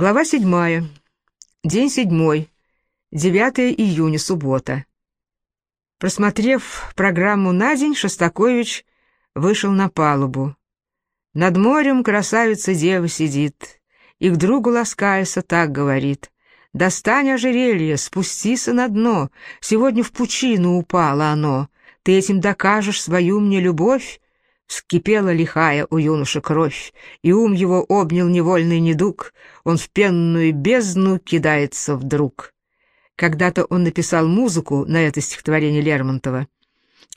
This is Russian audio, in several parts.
Глава седьмая. День седьмой. 9 июня, суббота. Просмотрев программу на день, Шостакович вышел на палубу. Над морем красавица дева сидит, и к другу ласкаяся так говорит. «Достань ожерелье, спустися на дно, сегодня в пучину упало оно, ты этим докажешь свою мне любовь, Вскипела лихая у юноши кровь, и ум его обнял невольный недуг, он в пенную бездну кидается вдруг. Когда-то он написал музыку на это стихотворение Лермонтова.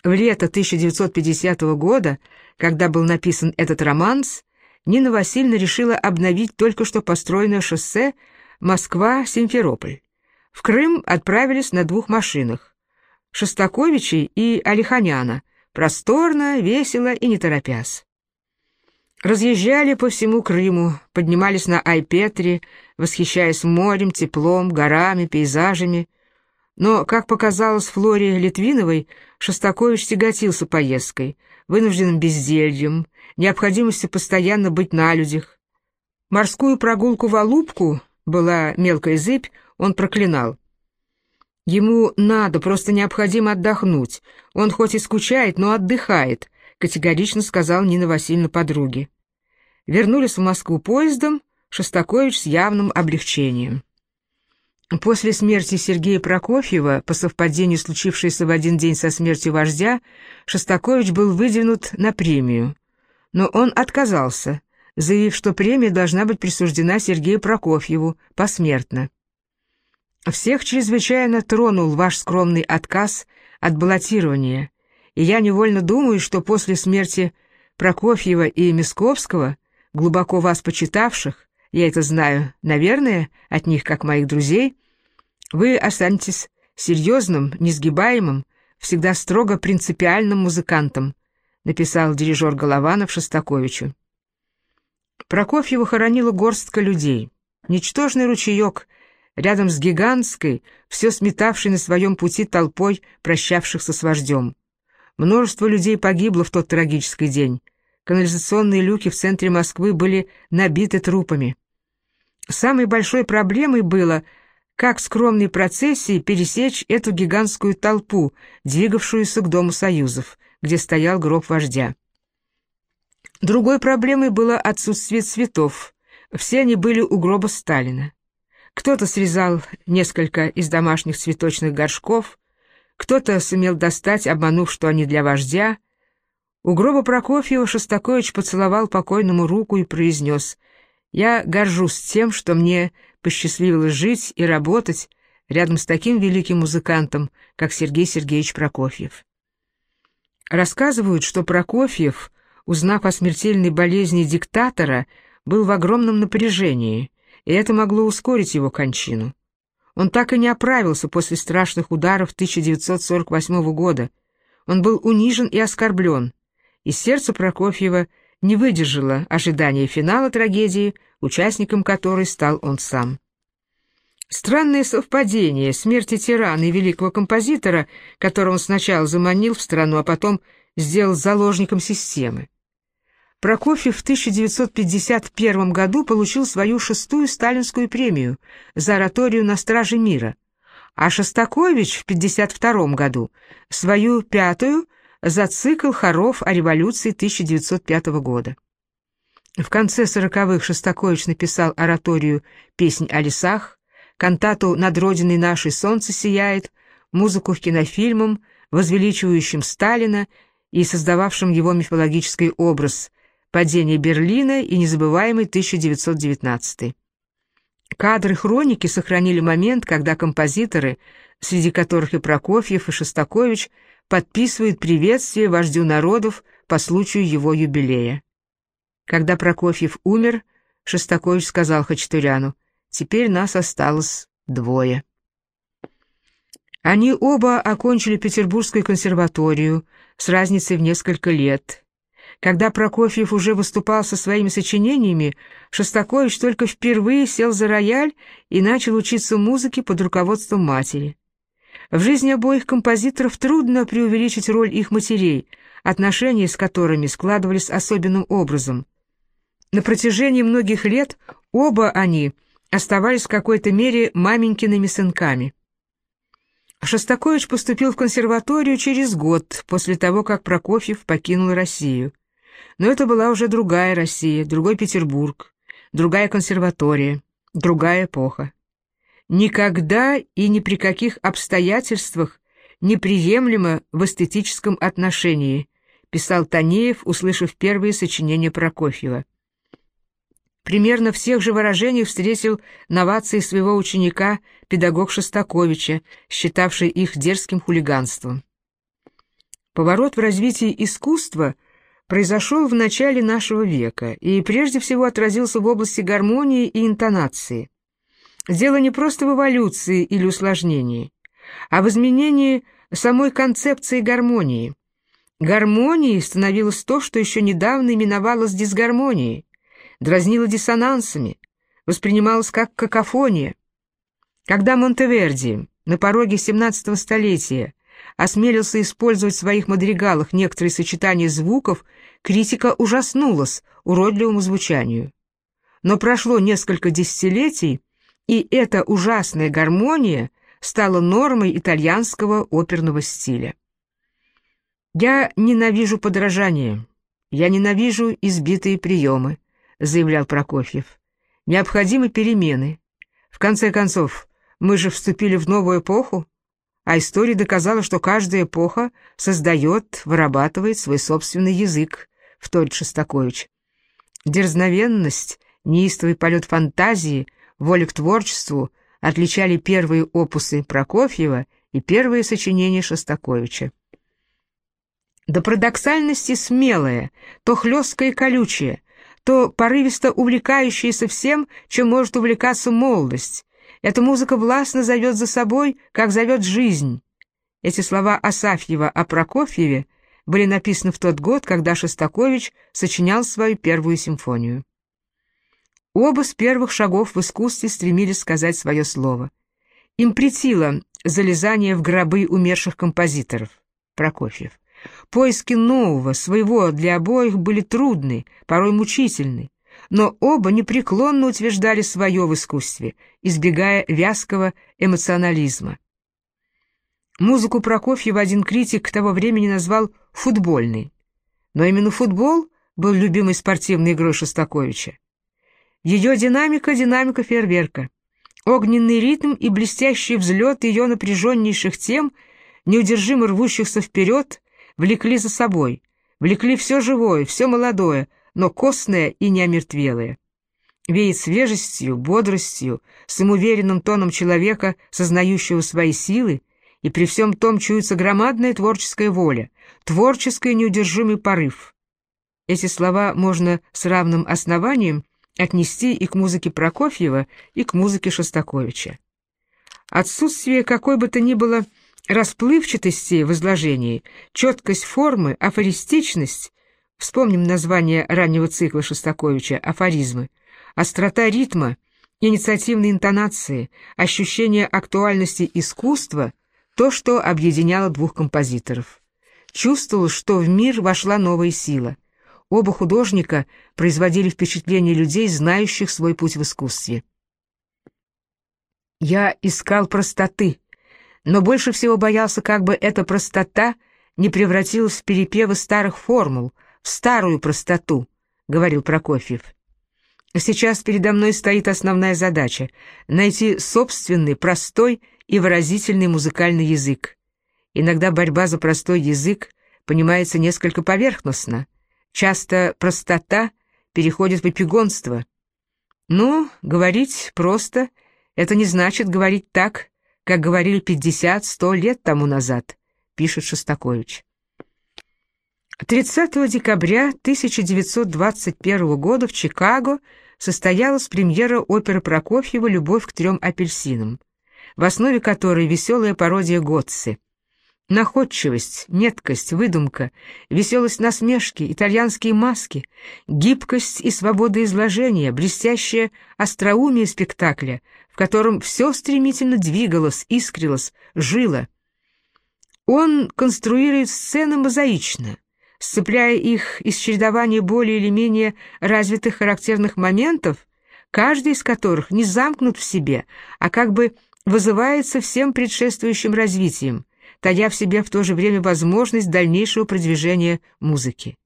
В лето 1950 года, когда был написан этот романс, Нина Васильевна решила обновить только что построенное шоссе Москва-Симферополь. В Крым отправились на двух машинах – Шостаковичей и Алиханяна – Просторно, весело и не торопясь. Разъезжали по всему Крыму, поднимались на Айпетре, восхищаясь морем, теплом, горами, пейзажами. Но, как показалось Флоре Литвиновой, Шостакович тяготился поездкой, вынужденным бездельем, необходимостью постоянно быть на людях. Морскую прогулку в Алубку, была мелкая зыбь, он проклинал. Ему надо, просто необходимо отдохнуть. Он хоть и скучает, но отдыхает, категорично сказал Нина Васильевна подруге. Вернулись в Москву поездом, Шостакович с явным облегчением. После смерти Сергея Прокофьева, по совпадению случившейся в один день со смертью вождя, Шостакович был выдвинут на премию. Но он отказался, заявив, что премия должна быть присуждена Сергею Прокофьеву посмертно. Всех чрезвычайно тронул ваш скромный отказ от баллотирования, и я невольно думаю, что после смерти Прокофьева и Мисковского, глубоко вас почитавших, я это знаю, наверное, от них, как моих друзей, вы останетесь серьезным, несгибаемым, всегда строго принципиальным музыкантом, написал дирижер Голованов Шостаковичу. Прокофьева хоронила горстка людей. Ничтожный ручеек — рядом с гигантской, все сметавшей на своем пути толпой прощавшихся с вождем. Множество людей погибло в тот трагический день. Канализационные люки в центре Москвы были набиты трупами. Самой большой проблемой было, как скромной процессией пересечь эту гигантскую толпу, двигавшуюся к Дому Союзов, где стоял гроб вождя. Другой проблемой было отсутствие цветов. Все они были у гроба Сталина. Кто-то срезал несколько из домашних цветочных горшков, кто-то сумел достать, обманув, что они для вождя. У гроба Прокофьева Шостакович поцеловал покойному руку и произнес «Я горжусь тем, что мне посчастливилось жить и работать рядом с таким великим музыкантом, как Сергей Сергеевич Прокофьев». Рассказывают, что Прокофьев, узнав о смертельной болезни диктатора, был в огромном напряжении – и это могло ускорить его кончину. Он так и не оправился после страшных ударов 1948 года. Он был унижен и оскорблен, и сердце Прокофьева не выдержало ожидания финала трагедии, участником которой стал он сам. Странное совпадение смерти тирана и великого композитора, которого он сначала заманил в страну, а потом сделал заложником системы. Прокофьев в 1951 году получил свою шестую сталинскую премию за ораторию на страже мира, а Шостакович в 1952 году свою пятую за цикл хоров о революции 1905 года. В конце сороковых Шостакович написал ораторию «Песнь о лесах», кантату «Над родиной нашей солнце сияет», музыку к кинофильмам, возвеличивающим Сталина и создававшим его мифологический образ – падение Берлина и незабываемый 1919. Кадры хроники сохранили момент, когда композиторы, среди которых и Прокофьев, и Шостакович, подписывают приветствие вождю народов по случаю его юбилея. Когда Прокофьев умер, Шостакович сказал Хачатуряну, «Теперь нас осталось двое». Они оба окончили Петербургскую консерваторию с разницей в несколько лет. Когда Прокофьев уже выступал со своими сочинениями, Шостакович только впервые сел за рояль и начал учиться музыке под руководством матери. В жизни обоих композиторов трудно преувеличить роль их матерей, отношения с которыми складывались особенным образом. На протяжении многих лет оба они оставались в какой-то мере маменькиными сынками. Шостакович поступил в консерваторию через год после того, как Прокофьев покинул Россию. Но это была уже другая Россия, другой Петербург, другая консерватория, другая эпоха. Никогда и ни при каких обстоятельствах неприемлемо в эстетическом отношении, писал Танеев, услышав первые сочинения Прокофьева. Примерно всех же выражений встретил новации своего ученика, педагог Шостаковича, считавший их дерзким хулиганством. Поворот в развитии искусства произошел в начале нашего века и прежде всего отразился в области гармонии и интонации. Дело не просто в эволюции или усложнении, а в изменении самой концепции гармонии. Гармонией становилось то, что еще недавно именовалось дисгармонией дразнила диссонансами, воспринималась как какофония. Когда Монтеверди на пороге XVII столетия осмелился использовать в своих мадригалах некоторые сочетания звуков, критика ужаснулась уродливому звучанию. Но прошло несколько десятилетий, и эта ужасная гармония стала нормой итальянского оперного стиля. Я ненавижу подражание, я ненавижу избитые приемы, заявлял Прокофьев. Необходимы перемены. В конце концов, мы же вступили в новую эпоху, а история доказала, что каждая эпоха создает, вырабатывает свой собственный язык, вторит Шостакович. Дерзновенность, неистовый полет фантазии, воля к творчеству отличали первые опусы Прокофьева и первые сочинения Шостаковича. До парадоксальности смелое, то хлесткое и колючее, то порывисто увлекающаяся всем, чем может увлекаться молодость. Эта музыка властно зовет за собой, как зовет жизнь. Эти слова Асафьева о Прокофьеве были написаны в тот год, когда Шостакович сочинял свою первую симфонию. Оба с первых шагов в искусстве стремились сказать свое слово. Им претило залезание в гробы умерших композиторов. Прокофьев. Поиски нового, своего для обоих были трудны, порой мучительны, но оба непреклонно утверждали свое в искусстве, избегая вязкого эмоционализма. Музыку Прокофьева один критик того времени назвал «футбольной». Но именно футбол был любимой спортивной игрой Шостаковича. Ее динамика — динамика фейерверка. Огненный ритм и блестящий взлет ее напряженнейших тем, неудержимо рвущихся вперед, влекли за собой, влекли все живое, все молодое, но костное и неомертвелое. Веет свежестью, бодростью, самоуверенным тоном человека, сознающего свои силы, и при всем том чуется громадная творческая воля, творческий неудержимый порыв. Эти слова можно с равным основанием отнести и к музыке Прокофьева, и к музыке Шостаковича. Отсутствие какой бы то ни было расплывчатости в изложении, четкость формы, афористичность, вспомним название раннего цикла Шостаковича «Афоризмы», острота ритма, инициативной интонации, ощущение актуальности искусства — то, что объединяло двух композиторов. Чувствовалось, что в мир вошла новая сила. Оба художника производили впечатление людей, знающих свой путь в искусстве. «Я искал простоты», но больше всего боялся, как бы эта простота не превратилась в перепевы старых формул, в старую простоту, — говорил Прокофьев. Сейчас передо мной стоит основная задача — найти собственный, простой и выразительный музыкальный язык. Иногда борьба за простой язык понимается несколько поверхностно. Часто простота переходит в эпигонство. Ну, говорить просто — это не значит говорить так, как говорили 50-100 лет тому назад, пишет Шостакович. 30 декабря 1921 года в Чикаго состоялась премьера оперы Прокофьева «Любовь к трем апельсинам», в основе которой веселая пародия Готци. Находчивость, меткость, выдумка, веселость насмешки, итальянские маски, гибкость и свобода изложения, блестящее остроумие спектакля — в котором все стремительно двигалось, искрилось, жило. Он конструирует сцены мозаично, сцепляя их из чередования более или менее развитых характерных моментов, каждый из которых не замкнут в себе, а как бы вызывается всем предшествующим развитием, тая в себе в то же время возможность дальнейшего продвижения музыки.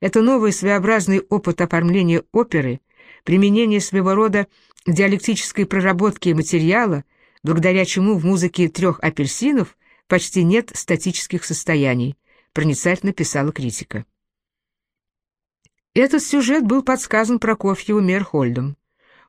Это новый своеобразный опыт оформления оперы, применение своего рода диалектической проработки материала, благодаря чему в музыке трех апельсинов почти нет статических состояний, проницательно писала критика. Этот сюжет был подсказан Прокофьеву Мерхольдом.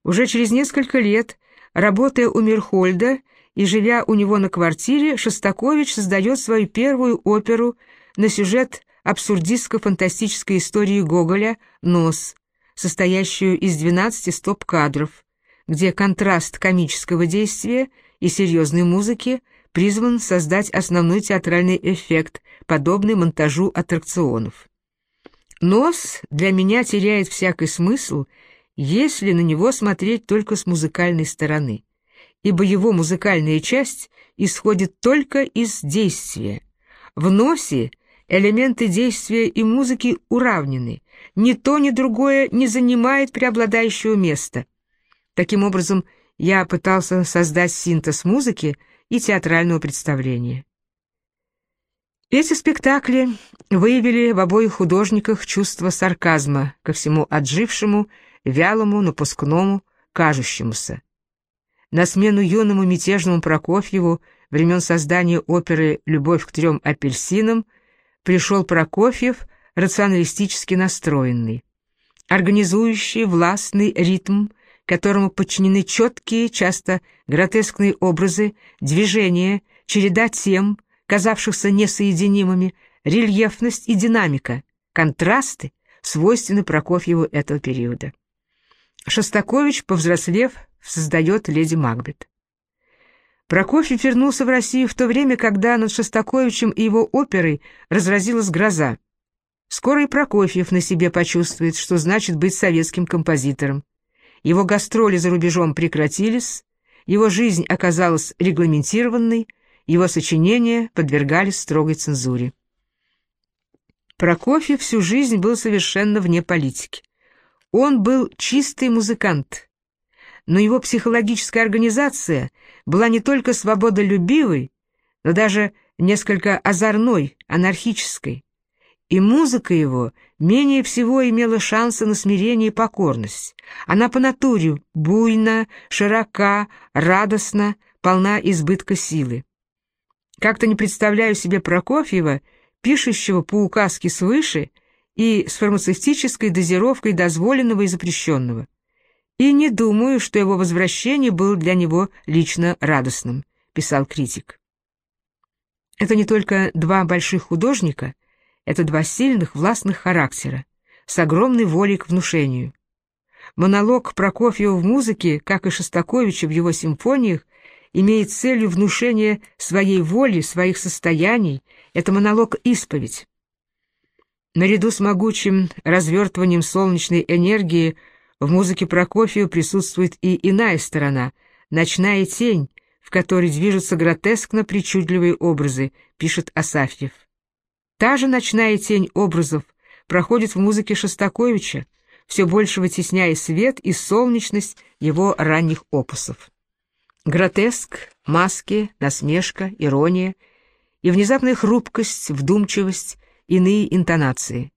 Уже через несколько лет, работая у Мерхольда и живя у него на квартире, Шостакович создает свою первую оперу на сюжет абсурдистско-фантастической истории Гоголя «Нос», состоящую из 12 стоп-кадров, где контраст комического действия и серьезной музыки призван создать основной театральный эффект, подобный монтажу аттракционов. Нос для меня теряет всякий смысл, если на него смотреть только с музыкальной стороны, ибо его музыкальная часть исходит только из действия. В носе элементы действия и музыки уравнены, ни то, ни другое не занимает преобладающего места. Таким образом, я пытался создать синтез музыки и театрального представления. Эти спектакли выявили в обоих художниках чувство сарказма ко всему отжившему, вялому, напускному, кажущемуся. На смену юному мятежному Прокофьеву времен создания оперы «Любовь к трем апельсинам» пришел Прокофьев, рационалистически настроенный, организующий властный ритм, которому подчинены четкие, часто гротескные образы, движения, череда тем, казавшихся несоединимыми, рельефность и динамика, контрасты, свойственны Прокофьеву этого периода. Шостакович, повзрослев, создает «Леди Макбет». Прокофьев вернулся в Россию в то время, когда над Шостаковичем и его оперой разразилась гроза. Скоро и Прокофьев на себе почувствует, что значит быть советским композитором. Его гастроли за рубежом прекратились, его жизнь оказалась регламентированной, его сочинения подвергались строгой цензуре. Прокофьев всю жизнь был совершенно вне политики. Он был чистый музыкант, но его психологическая организация была не только свободолюбивой, но даже несколько озорной, анархической. И музыка его менее всего имела шансы на смирение и покорность. Она по натуре буйна, широка, радостна, полна избытка силы. Как-то не представляю себе Прокофьева, пишущего по указке свыше и с фармацевтической дозировкой дозволенного и запрещенного. И не думаю, что его возвращение было для него лично радостным, писал критик. Это не только два больших художника, это два сильных властных характера, с огромной волей к внушению. Монолог Прокофьева в музыке, как и Шостаковича в его симфониях, имеет целью внушение своей воли, своих состояний, это монолог-исповедь. Наряду с могучим развертыванием солнечной энергии в музыке Прокофьева присутствует и иная сторона, ночная тень, в которой движутся гротескно причудливые образы, пишет Асафьев. Та же ночная тень образов проходит в музыке Шостаковича, все больше вытесняя свет и солнечность его ранних опусов. Гротеск, маски, насмешка, ирония и внезапная хрупкость, вдумчивость, иные интонации.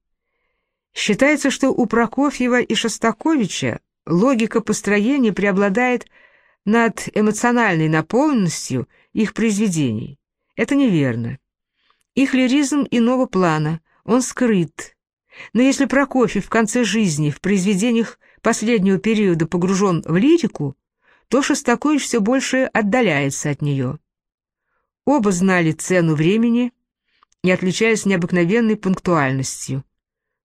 Считается, что у Прокофьева и Шостаковича логика построения преобладает над эмоциональной наполненностью их произведений. Это неверно. Их лиризм иного плана, он скрыт. Но если Прокофьев в конце жизни в произведениях последнего периода погружен в лирику, то Шостакович все больше отдаляется от нее. Оба знали цену времени и отличались необыкновенной пунктуальностью.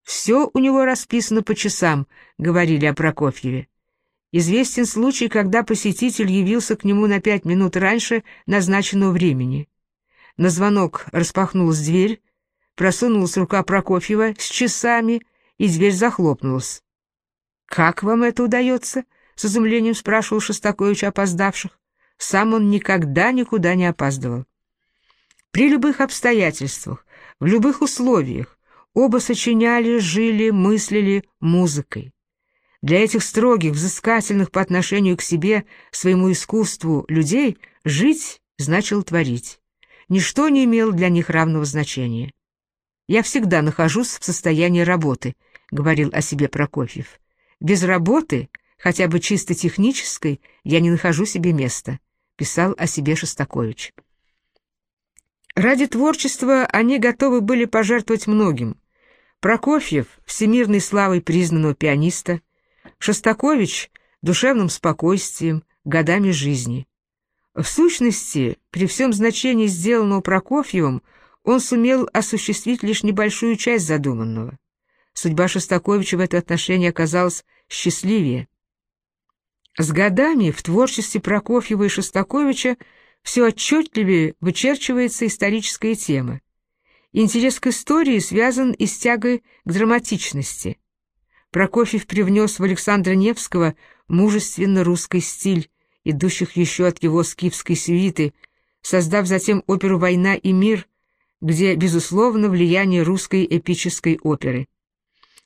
«Все у него расписано по часам», — говорили о Прокофьеве. Известен случай, когда посетитель явился к нему на пять минут раньше назначенного времени. На звонок распахнулась дверь, просунулась рука Прокофьева с часами, и дверь захлопнулась. «Как вам это удается?» с изумлением спрашивал Шостакович опоздавших. Сам он никогда никуда не опаздывал. При любых обстоятельствах, в любых условиях, оба сочиняли, жили, мыслили музыкой. Для этих строгих, взыскательных по отношению к себе, своему искусству людей жить значило творить. Ничто не имело для них равного значения. «Я всегда нахожусь в состоянии работы», — говорил о себе Прокофьев. «Без работы, хотя бы чисто технической, я не нахожу себе места», — писал о себе Шостакович. Ради творчества они готовы были пожертвовать многим. Прокофьев — всемирной славой признанного пианиста, Шостакович — душевным спокойствием, годами жизни. В сущности, при всем значении сделанного Прокофьевым, он сумел осуществить лишь небольшую часть задуманного. Судьба Шостаковича в этом отношении оказалась счастливее. С годами в творчестве Прокофьева и Шостаковича все отчетливее вычерчивается историческая тема. Интерес к истории связан и с тягой к драматичности. Прокофьев привнес в Александра Невского мужественно русский стиль, идущих еще от его скифской сюиты, создав затем оперу «Война и мир», где, безусловно, влияние русской эпической оперы.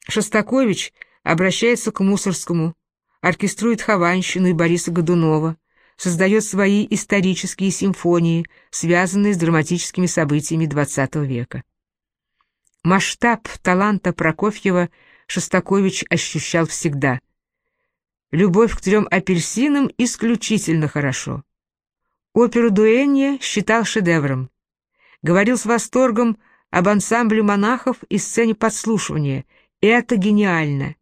Шостакович обращается к Мусорскому, оркеструет Хованщину и Бориса Годунова, создает свои исторические симфонии, связанные с драматическими событиями XX века. Масштаб таланта Прокофьева Шостакович ощущал всегда. Любовь к трем апельсинам исключительно хорошо. Оперу Дуэнья считал шедевром. Говорил с восторгом об ансамбле монахов и сцене подслушивания. Это гениально.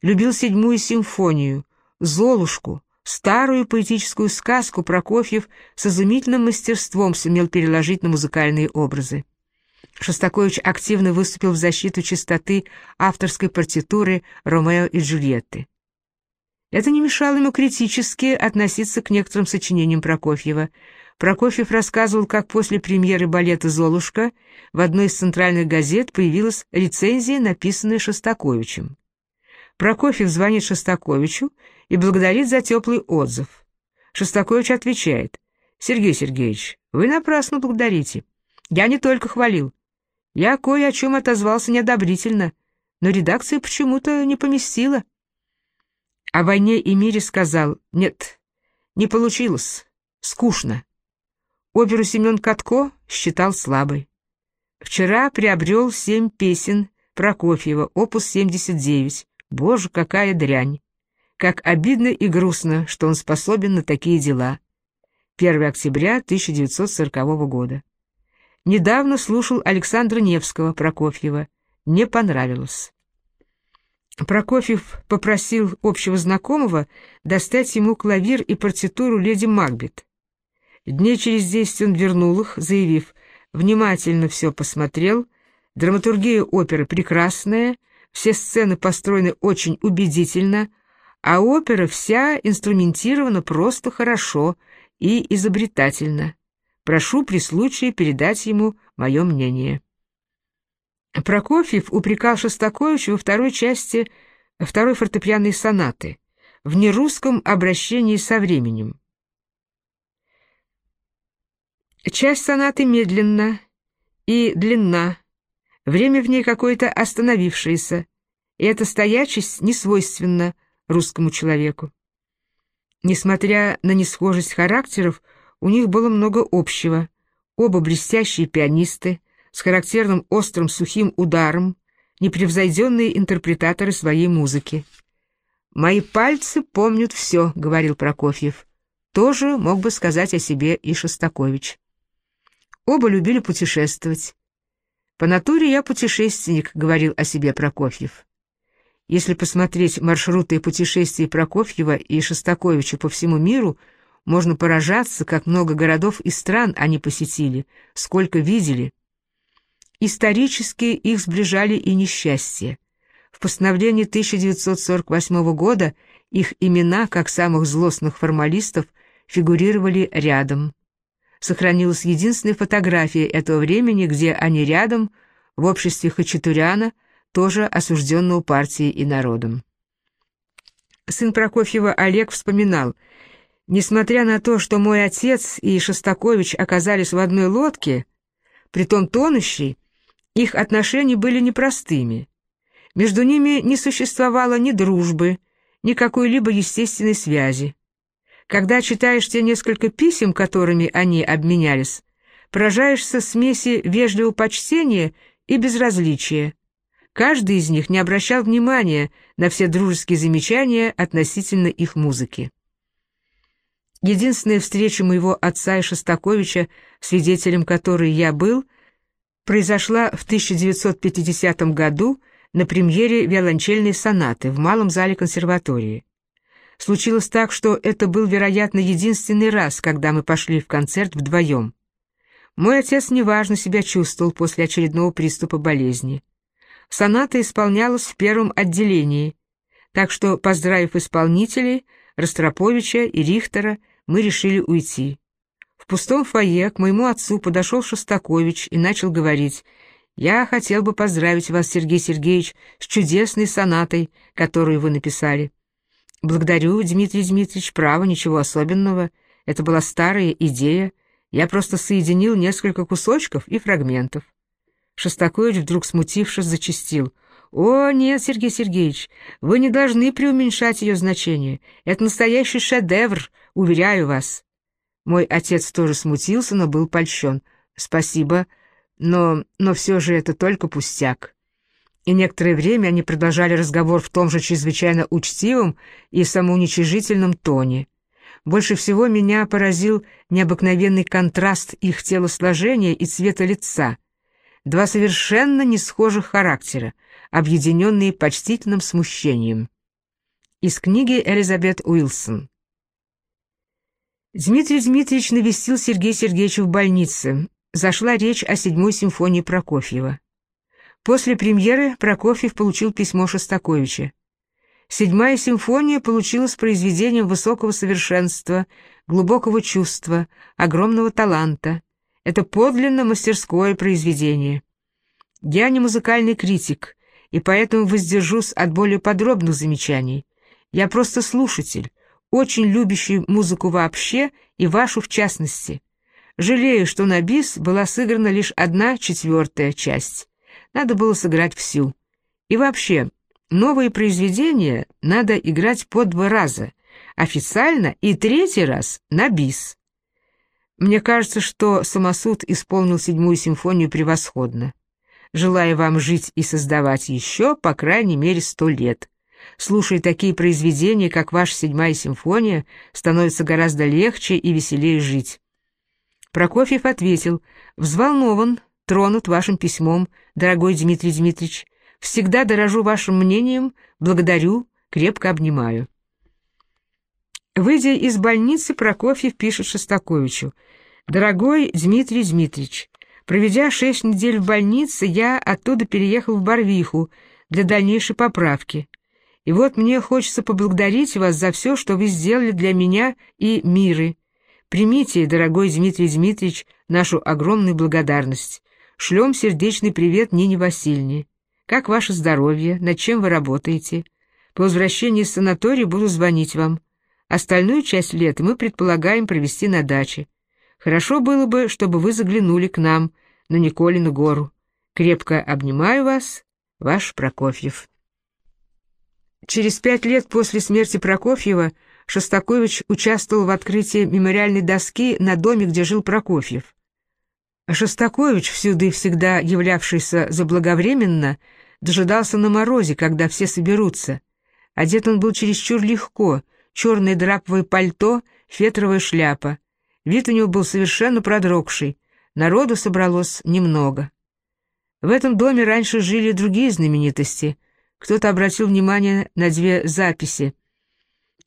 Любил седьмую симфонию, Золушку, Старую поэтическую сказку Прокофьев с изумительным мастерством сумел переложить на музыкальные образы. Шостакович активно выступил в защиту чистоты авторской партитуры «Ромео и Джульетты». Это не мешало ему критически относиться к некоторым сочинениям Прокофьева. Прокофьев рассказывал, как после премьеры балета «Золушка» в одной из центральных газет появилась рецензия, написанная Шостаковичем. Прокофьев звонит Шостаковичу и благодарит за теплый отзыв. Шостакович отвечает, «Сергей Сергеевич, вы напрасно благодарите. Я не только хвалил. Я кое о чем отозвался неодобрительно, но редакция почему-то не поместила». О войне и мире сказал, «Нет, не получилось, скучно». Оперу Семен Катко считал слабой. Вчера приобрел семь песен Прокофьева, опус 79. Боже, какая дрянь! Как обидно и грустно, что он способен на такие дела. 1 октября 1940 года. Недавно слушал Александра Невского Прокофьева. Не понравилось. Прокофьев попросил общего знакомого достать ему клавир и партитуру леди Макбет. Дней через десять он вернул их, заявив, внимательно все посмотрел, драматургия оперы прекрасная, все сцены построены очень убедительно, а опера вся инструментирована просто хорошо и изобретательно. Прошу при случае передать ему мое мнение. Прокофьев упрекал Шостаковича во второй части второй фортепианной сонаты в нерусском обращении со временем. Часть сонаты медленна и длинна, Время в ней какое-то остановившееся, и эта стоячесть не свойственна русскому человеку. Несмотря на несхожесть характеров, у них было много общего. Оба блестящие пианисты, с характерным острым сухим ударом, непревзойденные интерпретаторы своей музыки. «Мои пальцы помнят все», — говорил Прокофьев. Тоже мог бы сказать о себе и Шостакович. Оба любили путешествовать. «По натуре я путешественник», — говорил о себе Прокофьев. Если посмотреть маршруты путешествий Прокофьева и Шостаковича по всему миру, можно поражаться, как много городов и стран они посетили, сколько видели. Исторически их сближали и несчастья. В постановлении 1948 года их имена, как самых злостных формалистов, фигурировали рядом сохранилась единственная фотография этого времени, где они рядом, в обществе Хачатуряна, тоже осужденного партией и народом. Сын Прокофьева Олег вспоминал, «Несмотря на то, что мой отец и Шостакович оказались в одной лодке, притом тонущей, их отношения были непростыми. Между ними не существовало ни дружбы, ни какой-либо естественной связи. Когда читаешь те несколько писем, которыми они обменялись, поражаешься смеси вежливого почтения и безразличия. Каждый из них не обращал внимания на все дружеские замечания относительно их музыки. Единственная встреча моего отца и Шостаковича, свидетелем которой я был, произошла в 1950 году на премьере виолончельной сонаты в Малом зале консерватории. Случилось так, что это был, вероятно, единственный раз, когда мы пошли в концерт вдвоем. Мой отец неважно себя чувствовал после очередного приступа болезни. Соната исполнялась в первом отделении, так что, поздравив исполнителей, Ростроповича и Рихтера, мы решили уйти. В пустом фойе к моему отцу подошел Шостакович и начал говорить, «Я хотел бы поздравить вас, Сергей Сергеевич, с чудесной сонатой, которую вы написали». «Благодарю, Дмитрий Дмитриевич, право, ничего особенного. Это была старая идея. Я просто соединил несколько кусочков и фрагментов». Шостакович, вдруг смутившись, зачастил. «О, нет, Сергей Сергеевич, вы не должны преуменьшать ее значение. Это настоящий шедевр, уверяю вас». Мой отец тоже смутился, но был польщен. «Спасибо, но, но все же это только пустяк». И некоторое время они продолжали разговор в том же чрезвычайно учтивом и самоуничижительном тоне. Больше всего меня поразил необыкновенный контраст их телосложения и цвета лица — два совершенно не схожих характера, объединенные почтительным смущением. Из книги Элизабет Уилсон. Дмитрий Дмитриевич навестил Сергея Сергеевича в больнице. Зашла речь о седьмой симфонии Прокофьева. После премьеры Прокофьев получил письмо Шостаковича. Седьмая симфония получилась произведением высокого совершенства, глубокого чувства, огромного таланта. Это подлинно мастерское произведение. Я не музыкальный критик, и поэтому воздержусь от более подробных замечаний. Я просто слушатель, очень любящий музыку вообще и вашу в частности. Жалею, что на бис была сыграна лишь одна четвертая часть. Надо было сыграть всю. И вообще, новые произведения надо играть по два раза, официально и третий раз на бис. Мне кажется, что самосуд исполнил седьмую симфонию превосходно. Желаю вам жить и создавать еще, по крайней мере, сто лет. Слушая такие произведения, как ваша седьмая симфония, становится гораздо легче и веселее жить. Прокофьев ответил, взволнован, тронут вашим письмом, дорогой Дмитрий Дмитриевич. Всегда дорожу вашим мнением, благодарю, крепко обнимаю. Выйдя из больницы, Прокофьев пишет Шостаковичу. «Дорогой Дмитрий Дмитриевич, проведя шесть недель в больнице, я оттуда переехал в Барвиху для дальнейшей поправки. И вот мне хочется поблагодарить вас за все, что вы сделали для меня и миры. Примите, дорогой Дмитрий Дмитриевич, нашу огромную благодарность. Шлем сердечный привет Нине Васильевне. Как ваше здоровье? Над чем вы работаете? По возвращении из санатория буду звонить вам. Остальную часть лета мы предполагаем провести на даче. Хорошо было бы, чтобы вы заглянули к нам на Николину гору. Крепко обнимаю вас, ваш Прокофьев. Через пять лет после смерти Прокофьева Шостакович участвовал в открытии мемориальной доски на доме, где жил Прокофьев. Шостакович, всюду и всегда являвшийся заблаговременно, дожидался на морозе, когда все соберутся. Одет он был чересчур легко — черное драповое пальто, фетровая шляпа. Вид у него был совершенно продрогший, народу собралось немного. В этом доме раньше жили другие знаменитости. Кто-то обратил внимание на две записи.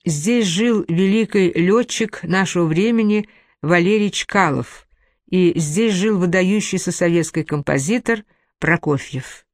Здесь жил великий летчик нашего времени Валерий Чкалов, и здесь жил выдающийся советский композитор Прокофьев.